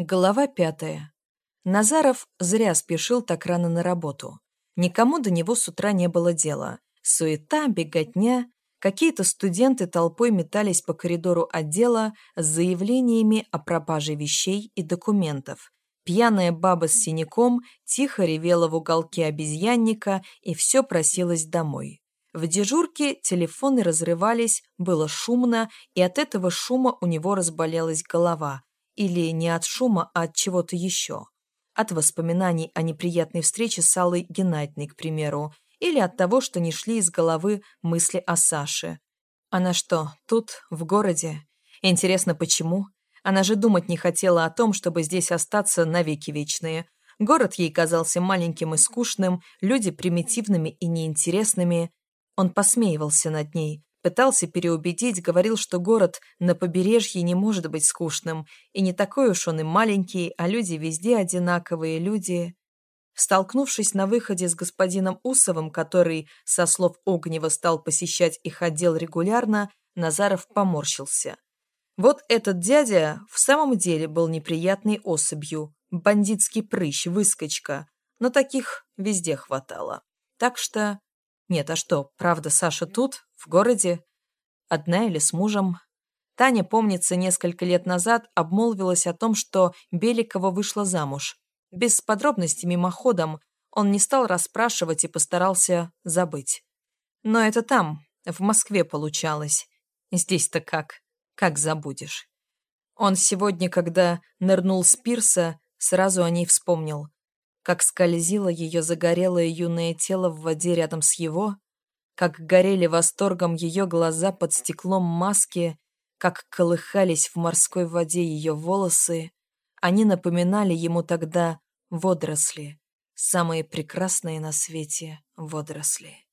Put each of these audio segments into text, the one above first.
Глава пятая. Назаров зря спешил так рано на работу. Никому до него с утра не было дела. Суета, беготня. Какие-то студенты толпой метались по коридору отдела с заявлениями о пропаже вещей и документов. Пьяная баба с синяком тихо ревела в уголке обезьянника и все просилась домой. В дежурке телефоны разрывались, было шумно, и от этого шума у него разболелась голова – или не от шума, а от чего-то еще. От воспоминаний о неприятной встрече с Аллой Геннадьевной, к примеру, или от того, что не шли из головы мысли о Саше. Она что, тут, в городе? Интересно, почему? Она же думать не хотела о том, чтобы здесь остаться навеки вечные. Город ей казался маленьким и скучным, люди примитивными и неинтересными. Он посмеивался над ней, Пытался переубедить, говорил, что город на побережье не может быть скучным, и не такой уж он и маленький, а люди везде одинаковые, люди... Столкнувшись на выходе с господином Усовым, который, со слов Огнева, стал посещать их отдел регулярно, Назаров поморщился. Вот этот дядя в самом деле был неприятной особью, бандитский прыщ, выскочка, но таких везде хватало. Так что нет, а что, правда, Саша тут, в городе? Одна или с мужем? Таня, помнится, несколько лет назад обмолвилась о том, что Беликова вышла замуж. Без подробностей мимоходом он не стал расспрашивать и постарался забыть. Но это там, в Москве получалось. Здесь-то как? Как забудешь? Он сегодня, когда нырнул с пирса, сразу о ней вспомнил как скользило ее загорелое юное тело в воде рядом с его, как горели восторгом ее глаза под стеклом маски, как колыхались в морской воде ее волосы, они напоминали ему тогда водоросли, самые прекрасные на свете водоросли.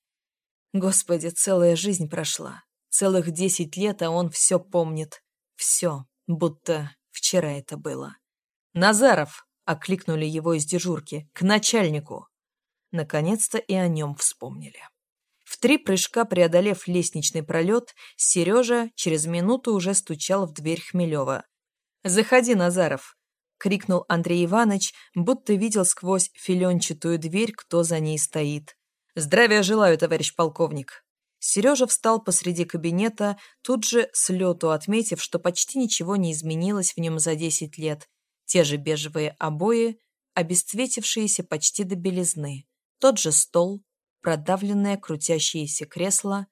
Господи, целая жизнь прошла, целых десять лет, а он все помнит, все, будто вчера это было. «Назаров!» Окликнули его из дежурки. «К начальнику!» Наконец-то и о нем вспомнили. В три прыжка преодолев лестничный пролет, Сережа через минуту уже стучал в дверь Хмелева. «Заходи, Назаров!» — крикнул Андрей Иванович, будто видел сквозь филенчатую дверь, кто за ней стоит. «Здравия желаю, товарищ полковник!» Сережа встал посреди кабинета, тут же с лету отметив, что почти ничего не изменилось в нем за десять лет, те же бежевые обои, обесцветившиеся почти до белизны. Тот же стол, продавленное крутящееся кресло,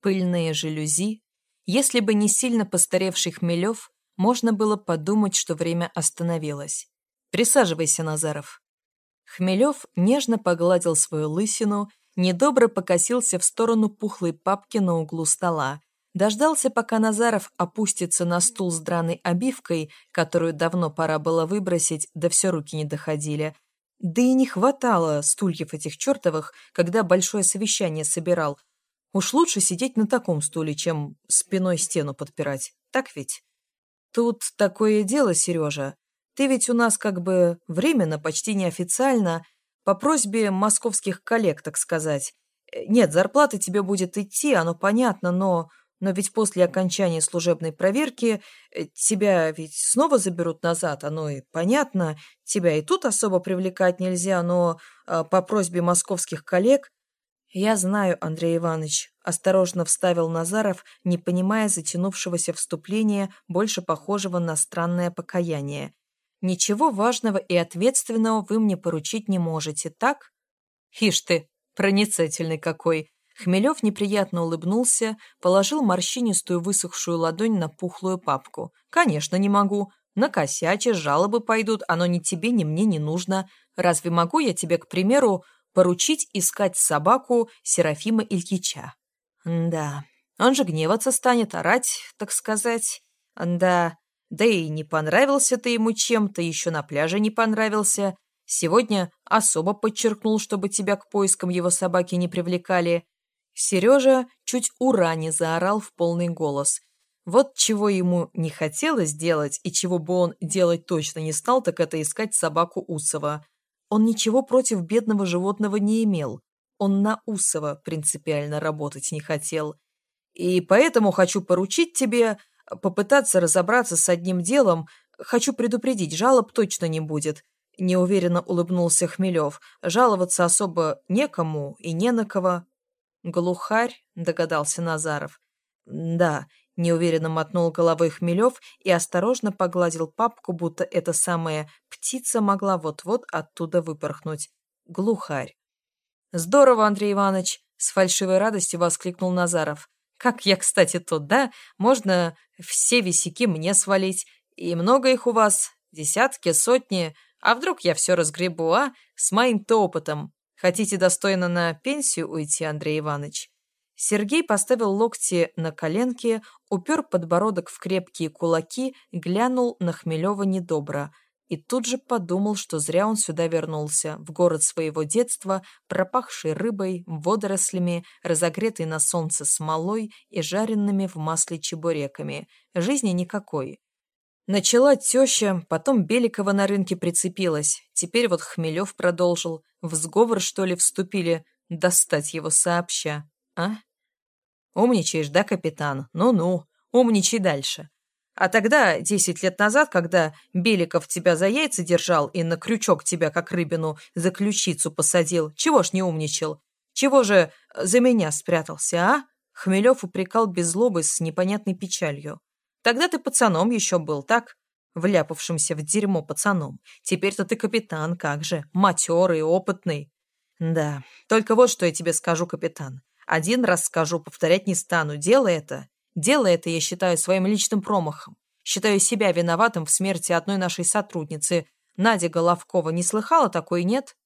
пыльные жалюзи. Если бы не сильно постаревший Хмелев, можно было подумать, что время остановилось. «Присаживайся, Назаров». Хмелев нежно погладил свою лысину, недобро покосился в сторону пухлой папки на углу стола, Дождался, пока Назаров опустится на стул с драной обивкой, которую давно пора было выбросить, да все руки не доходили. Да и не хватало стульев этих чертовых, когда большое совещание собирал. Уж лучше сидеть на таком стуле, чем спиной стену подпирать. Так ведь? Тут такое дело, Сережа. Ты ведь у нас как бы временно, почти неофициально, по просьбе московских коллег, так сказать. Нет, зарплата тебе будет идти, оно понятно, но но ведь после окончания служебной проверки э, тебя ведь снова заберут назад, оно и понятно. Тебя и тут особо привлекать нельзя, но э, по просьбе московских коллег... Я знаю, Андрей Иванович, осторожно вставил Назаров, не понимая затянувшегося вступления, больше похожего на странное покаяние. Ничего важного и ответственного вы мне поручить не можете, так? Ишь ты, проницательный какой, Хмелев неприятно улыбнулся, положил морщинистую высохшую ладонь на пухлую папку. «Конечно, не могу. Накосячишь, жалобы пойдут, оно ни тебе, ни мне не нужно. Разве могу я тебе, к примеру, поручить искать собаку Серафима Ильича?» «Да, он же гневаться станет, орать, так сказать. Да, да и не понравился ты ему чем-то, еще на пляже не понравился. Сегодня особо подчеркнул, чтобы тебя к поискам его собаки не привлекали. Сережа чуть ура не заорал в полный голос. Вот чего ему не хотелось делать и чего бы он делать точно не стал, так это искать собаку Усова. Он ничего против бедного животного не имел. Он на Усова принципиально работать не хотел. И поэтому хочу поручить тебе попытаться разобраться с одним делом, Хочу предупредить, жалоб точно не будет. Неуверенно улыбнулся Хмелев. Жаловаться особо некому и не на кого. Глухарь, догадался Назаров. Да, неуверенно мотнул головой Хмелев и осторожно погладил папку, будто эта самая птица могла вот-вот оттуда выпорхнуть. Глухарь. «Здорово, Андрей Иванович!» — с фальшивой радостью воскликнул Назаров. «Как я, кстати, тут, да? Можно все висяки мне свалить. И много их у вас? Десятки, сотни? А вдруг я все разгребу, а? С моим-то опытом. Хотите достойно на пенсию уйти, Андрей Иванович?» Сергей поставил локти на коленки, упер подбородок в крепкие кулаки, глянул на Хмелева недобро и тут же подумал, что зря он сюда вернулся, в город своего детства, пропахший рыбой, водорослями, разогретый на солнце смолой и жареными в масле чебуреками. Жизни никакой. Начала теща, потом Беликова на рынке прицепилась. Теперь вот Хмелев продолжил. В сговор, что ли, вступили? Достать его сообща. А? Умничаешь, да, капитан? Ну-ну, умничай дальше. А тогда, десять лет назад, когда Беликов тебя за яйца держал и на крючок тебя, как рыбину, за ключицу посадил, чего ж не умничал? Чего же за меня спрятался, а? Хмелев упрекал без злобы с непонятной печалью. Тогда ты пацаном еще был, так? Вляпавшимся в дерьмо пацаном. Теперь-то ты капитан, как же, матерый, опытный. Да, только вот что я тебе скажу, капитан. Один раз скажу, повторять не стану. Дело это. Дело это я считаю своим личным промахом. Считаю себя виноватым в смерти одной нашей сотрудницы. Надя Головкова не слыхала такой, нет?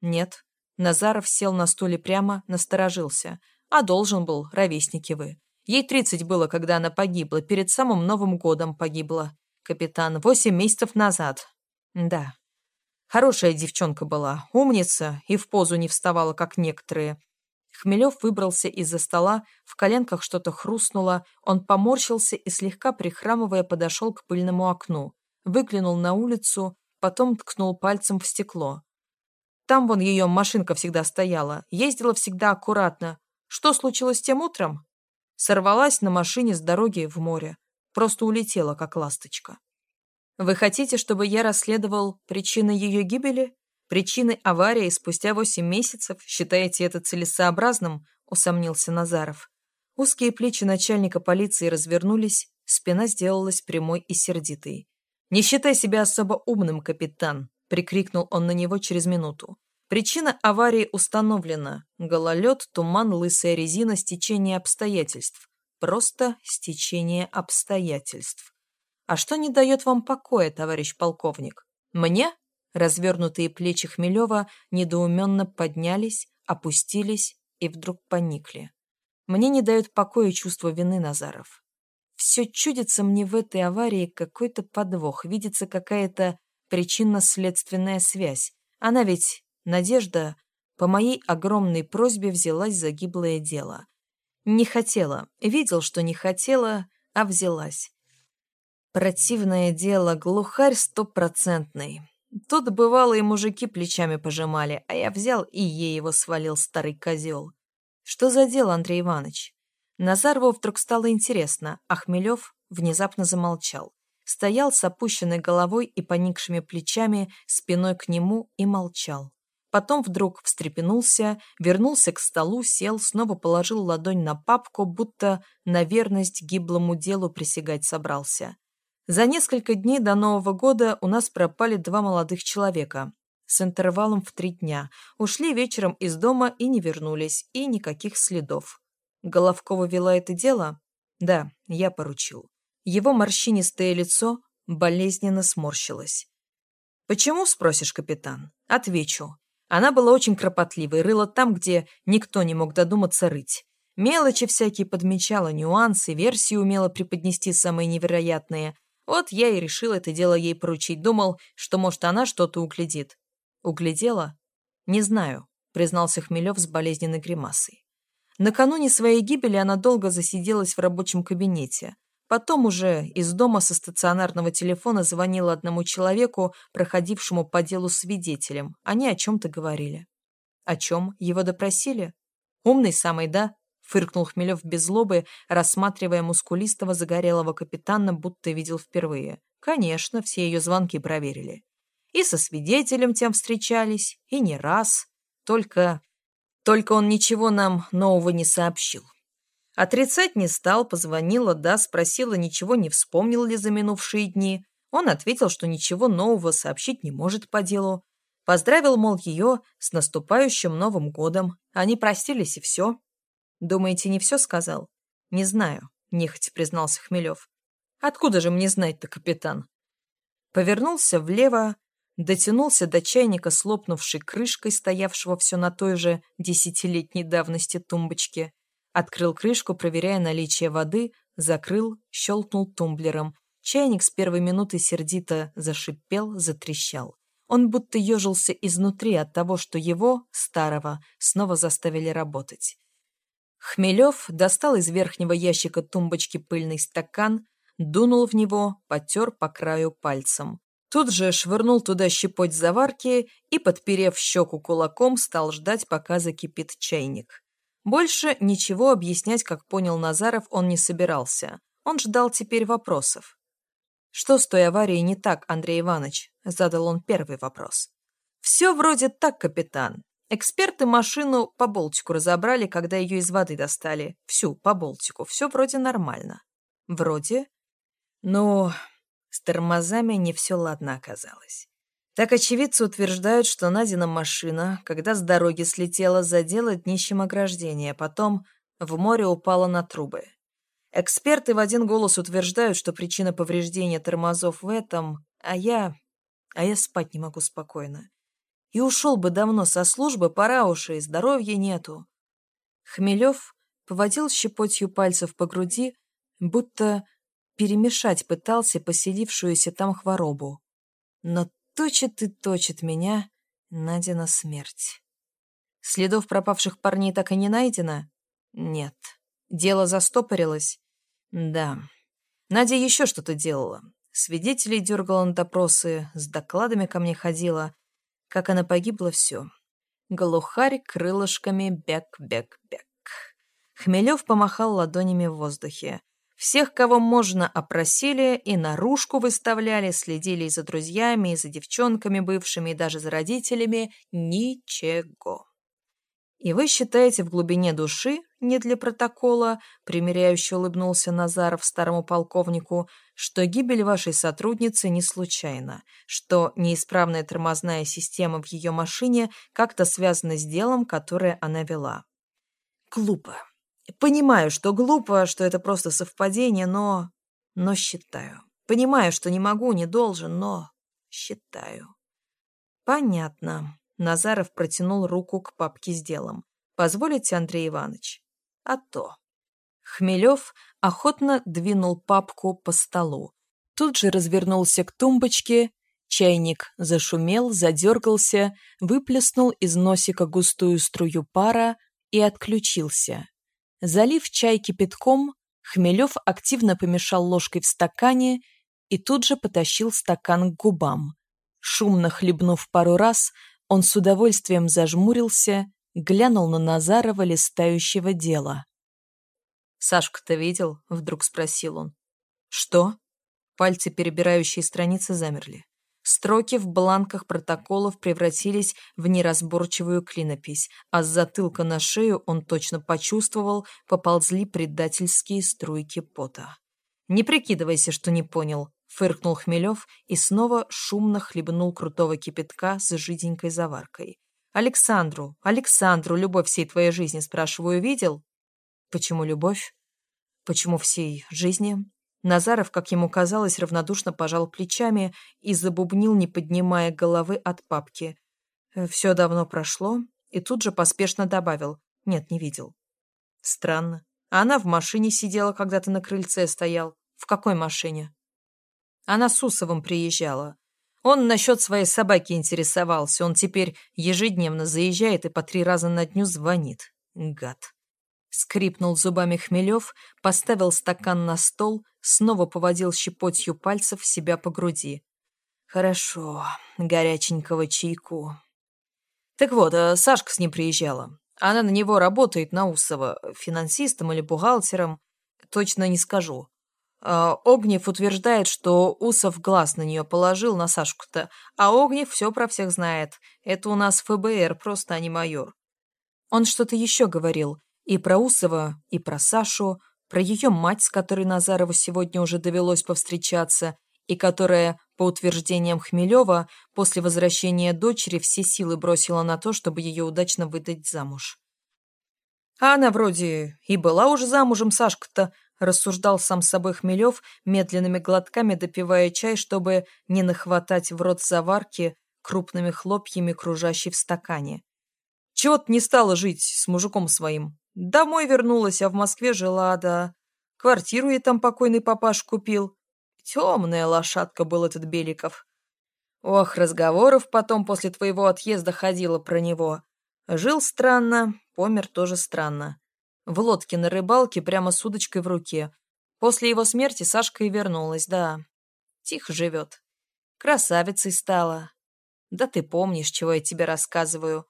Нет. Назаров сел на стуле прямо, насторожился. А должен был, ровесники вы. Ей тридцать было, когда она погибла, перед самым Новым годом погибла. Капитан, восемь месяцев назад. Да. Хорошая девчонка была, умница, и в позу не вставала, как некоторые. Хмелев выбрался из-за стола, в коленках что-то хрустнуло, он поморщился и, слегка прихрамывая, подошел к пыльному окну. Выглянул на улицу, потом ткнул пальцем в стекло. Там вон ее машинка всегда стояла, ездила всегда аккуратно. Что случилось тем утром? Сорвалась на машине с дороги в море. Просто улетела, как ласточка. Вы хотите, чтобы я расследовал причины ее гибели? Причины аварии спустя восемь месяцев? Считаете это целесообразным? Усомнился Назаров. Узкие плечи начальника полиции развернулись, спина сделалась прямой и сердитой. «Не считай себя особо умным, капитан!» — прикрикнул он на него через минуту. Причина аварии установлена. Гололед, туман, лысая резина, стечение обстоятельств. Просто стечение обстоятельств. А что не дает вам покоя, товарищ полковник? Мне? Развернутые плечи Хмелева недоуменно поднялись, опустились и вдруг поникли. Мне не дает покоя чувство вины, Назаров. Все чудится мне в этой аварии какой-то подвох, видится какая-то причинно-следственная связь. Она ведь Надежда по моей огромной просьбе взялась за гиблое дело. Не хотела, видел, что не хотела, а взялась. Противное дело, глухарь стопроцентный. Тут бывало и мужики плечами пожимали, а я взял и ей его свалил, старый козел. Что за дело, Андрей Иванович? Назарову вдруг стало интересно, а Хмелев внезапно замолчал. Стоял с опущенной головой и поникшими плечами, спиной к нему и молчал. Потом вдруг встрепенулся, вернулся к столу, сел, снова положил ладонь на папку, будто на верность гиблому делу присягать собрался. За несколько дней до Нового года у нас пропали два молодых человека с интервалом в три дня. Ушли вечером из дома и не вернулись, и никаких следов. Головкова вела это дело? Да, я поручил. Его морщинистое лицо болезненно сморщилось. «Почему?» – спросишь, капитан. Отвечу. Она была очень кропотливой, рыла там, где никто не мог додуматься рыть. Мелочи всякие подмечала, нюансы, версии умела преподнести самые невероятные. Вот я и решил это дело ей поручить. Думал, что, может, она что-то углядит. Углядела? Не знаю, признался Хмелев с болезненной гримасой. Накануне своей гибели она долго засиделась в рабочем кабинете. Потом уже из дома со стационарного телефона звонила одному человеку, проходившему по делу свидетелем. Они о чем-то говорили. О чем? Его допросили? Умный самый, да? Фыркнул Хмелев без злобы, рассматривая мускулистого загорелого капитана, будто видел впервые. Конечно, все ее звонки проверили. И со свидетелем тем встречались, и не раз. Только... Только он ничего нам нового не сообщил. Отрицать не стал, позвонила, да, спросила, ничего не вспомнил ли за минувшие дни. Он ответил, что ничего нового сообщить не может по делу. Поздравил, мол, ее с наступающим Новым годом. Они простились, и все. Думаете, не все сказал? Не знаю, нехотя признался Хмелев. Откуда же мне знать-то, капитан? Повернулся влево, дотянулся до чайника с крышкой, стоявшего все на той же десятилетней давности тумбочке, открыл крышку, проверяя наличие воды, закрыл, щелкнул тумблером. Чайник с первой минуты сердито зашипел, затрещал. Он будто ежился изнутри от того, что его, старого, снова заставили работать. Хмелев достал из верхнего ящика тумбочки пыльный стакан, дунул в него, потер по краю пальцем. Тут же швырнул туда щепоть заварки и, подперев щеку кулаком, стал ждать, пока закипит чайник. Больше ничего объяснять, как понял Назаров, он не собирался. Он ждал теперь вопросов. «Что с той аварией не так, Андрей Иванович?» — задал он первый вопрос. «Все вроде так, капитан. Эксперты машину по болтику разобрали, когда ее из воды достали. Всю, по болтику. Все вроде нормально». «Вроде?» «Ну, с тормозами не все ладно оказалось. Так очевидцы утверждают, что Надина машина, когда с дороги слетела, задела днищем ограждения, потом в море упала на трубы. Эксперты в один голос утверждают, что причина повреждения тормозов в этом, а я... а я спать не могу спокойно. И ушел бы давно со службы, пора уж, и здоровья нету. Хмелев поводил щепотью пальцев по груди, будто перемешать пытался поселившуюся там хворобу. Но точит и точит меня Надина смерть. Следов пропавших парней так и не найдено? Нет. Дело застопорилось? Да. Надя еще что-то делала. Свидетелей дергала на допросы, с докладами ко мне ходила. Как она погибла, все. Глухарь крылышками бяк-бяк-бяк. Хмелев помахал ладонями в воздухе. Всех, кого можно, опросили и наружку выставляли, следили за друзьями, и за девчонками бывшими, и даже за родителями. Ничего. И вы считаете в глубине души, не для протокола, примиряюще улыбнулся Назаров старому полковнику, что гибель вашей сотрудницы не случайна, что неисправная тормозная система в ее машине как-то связана с делом, которое она вела. Глупо. Понимаю, что глупо, что это просто совпадение, но... Но считаю. Понимаю, что не могу, не должен, но... Считаю. Понятно. Назаров протянул руку к папке с делом. «Позволите, Андрей Иванович?» «А то». Хмелев охотно двинул папку по столу. Тут же развернулся к тумбочке, чайник зашумел, задергался, выплеснул из носика густую струю пара и отключился. Залив чай кипятком, Хмелев активно помешал ложкой в стакане и тут же потащил стакан к губам. Шумно хлебнув пару раз, он с удовольствием зажмурился, глянул на Назарова, листающего дела. «Сашку-то видел?» — вдруг спросил он. «Что?» Пальцы, перебирающие страницы, замерли. Строки в бланках протоколов превратились в неразборчивую клинопись, а с затылка на шею он точно почувствовал, поползли предательские струйки пота. «Не прикидывайся, что не понял», Фыркнул Хмелев и снова шумно хлебнул крутого кипятка с жиденькой заваркой. «Александру, Александру, любовь всей твоей жизни, спрашиваю, видел?» «Почему любовь? Почему всей жизни?» Назаров, как ему казалось, равнодушно пожал плечами и забубнил, не поднимая головы от папки. «Э, «Все давно прошло», и тут же поспешно добавил. «Нет, не видел». «Странно. Она в машине сидела, когда ты на крыльце стоял. В какой машине?» Она с Усовым приезжала. Он насчет своей собаки интересовался. Он теперь ежедневно заезжает и по три раза на дню звонит. Гад. Скрипнул зубами Хмелев, поставил стакан на стол, снова поводил щепотью пальцев себя по груди. Хорошо, горяченького чайку. Так вот, э, Сашка с ним приезжала. Она на него работает, на Усова, финансистом или бухгалтером. Точно не скажу. А, Огнев утверждает, что Усов глаз на нее положил, на Сашку-то, а Огнев все про всех знает. Это у нас ФБР, просто а не майор. Он что-то еще говорил. И про Усова, и про Сашу, про ее мать, с которой Назарову сегодня уже довелось повстречаться, и которая, по утверждениям Хмелева, после возвращения дочери все силы бросила на то, чтобы ее удачно выдать замуж. А она вроде и была уже замужем, Сашка-то, рассуждал сам собой Хмелев, медленными глотками допивая чай, чтобы не нахватать в рот заварки крупными хлопьями, кружащей в стакане. Чего-то не стала жить с мужиком своим. Домой вернулась, а в Москве жила, да. Квартиру ей там покойный папаш купил. Темная лошадка был этот Беликов. Ох, разговоров потом после твоего отъезда ходило про него. Жил странно, помер тоже странно. В лодке на рыбалке прямо с удочкой в руке. После его смерти Сашка и вернулась, да. Тихо живет. Красавицей стала. Да ты помнишь, чего я тебе рассказываю.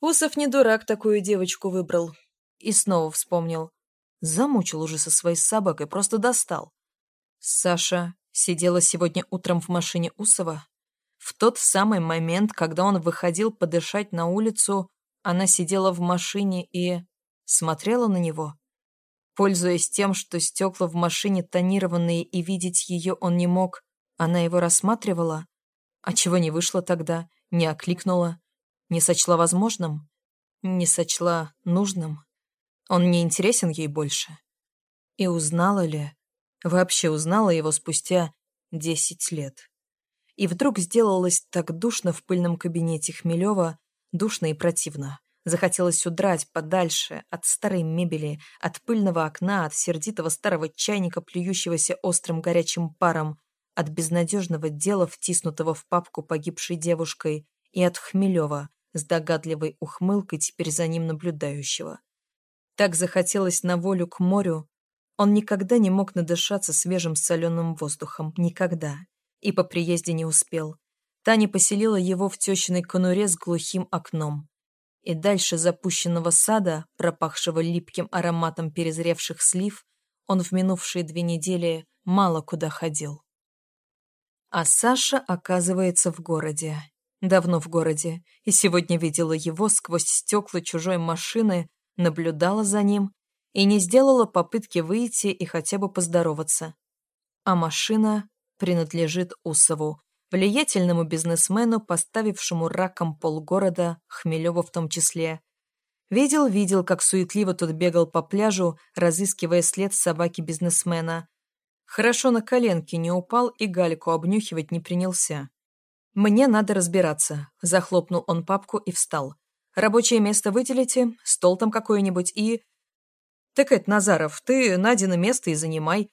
Усов не дурак такую девочку выбрал. И снова вспомнил. Замучил уже со своей собакой, просто достал. Саша сидела сегодня утром в машине Усова. В тот самый момент, когда он выходил подышать на улицу, она сидела в машине и смотрела на него. Пользуясь тем, что стекла в машине тонированные и видеть ее он не мог, она его рассматривала. А чего не вышло тогда, не окликнула, не сочла возможным, не сочла нужным. Он не интересен ей больше. И узнала ли, вообще узнала его спустя десять лет. И вдруг сделалось так душно в пыльном кабинете Хмелева, душно и противно. Захотелось удрать подальше от старой мебели, от пыльного окна, от сердитого старого чайника, плюющегося острым горячим паром, от безнадежного дела, втиснутого в папку погибшей девушкой, и от Хмелева с догадливой ухмылкой, теперь за ним наблюдающего. Так захотелось на волю к морю. Он никогда не мог надышаться свежим соленым воздухом. Никогда. И по приезде не успел. Таня поселила его в тещиной конуре с глухим окном и дальше запущенного сада, пропахшего липким ароматом перезревших слив, он в минувшие две недели мало куда ходил. А Саша оказывается в городе. Давно в городе, и сегодня видела его сквозь стекла чужой машины, наблюдала за ним и не сделала попытки выйти и хотя бы поздороваться. А машина принадлежит Усову, влиятельному бизнесмену, поставившему раком полгорода, Хмелева в том числе. Видел-видел, как суетливо тот бегал по пляжу, разыскивая след собаки бизнесмена. Хорошо на коленке не упал и гальку обнюхивать не принялся. «Мне надо разбираться», — захлопнул он папку и встал. «Рабочее место выделите, стол там какой-нибудь и...» «Так это, Назаров, ты Надина место и занимай».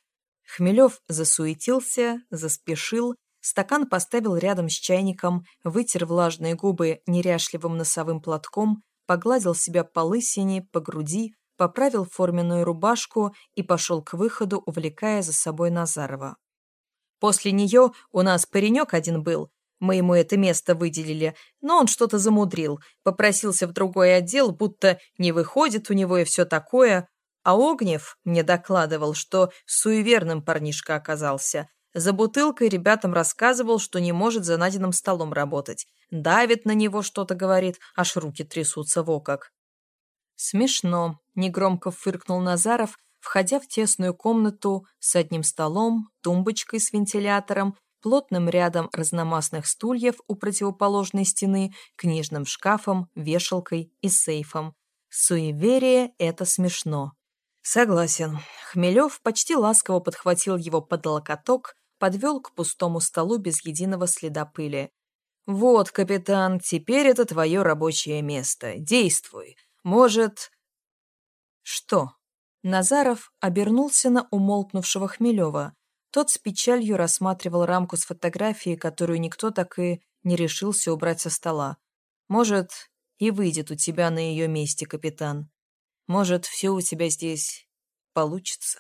Хмелев засуетился, заспешил, Стакан поставил рядом с чайником, вытер влажные губы неряшливым носовым платком, погладил себя по лысине, по груди, поправил форменную рубашку и пошел к выходу, увлекая за собой Назарова. После нее у нас паренек один был, мы ему это место выделили, но он что-то замудрил, попросился в другой отдел, будто не выходит у него и все такое, а Огнев мне докладывал, что суеверным парнишка оказался – за бутылкой ребятам рассказывал, что не может за Надиным столом работать. Давит на него что-то говорит, аж руки трясутся во как. «Смешно», — негромко фыркнул Назаров, входя в тесную комнату с одним столом, тумбочкой с вентилятором, плотным рядом разномастных стульев у противоположной стены, книжным шкафом, вешалкой и сейфом. Суеверие — это смешно. Согласен. Хмелев почти ласково подхватил его под локоток, подвел к пустому столу без единого следа пыли. «Вот, капитан, теперь это твое рабочее место. Действуй. Может...» «Что?» Назаров обернулся на умолкнувшего Хмелева. Тот с печалью рассматривал рамку с фотографией, которую никто так и не решился убрать со стола. «Может, и выйдет у тебя на ее месте, капитан. Может, все у тебя здесь получится».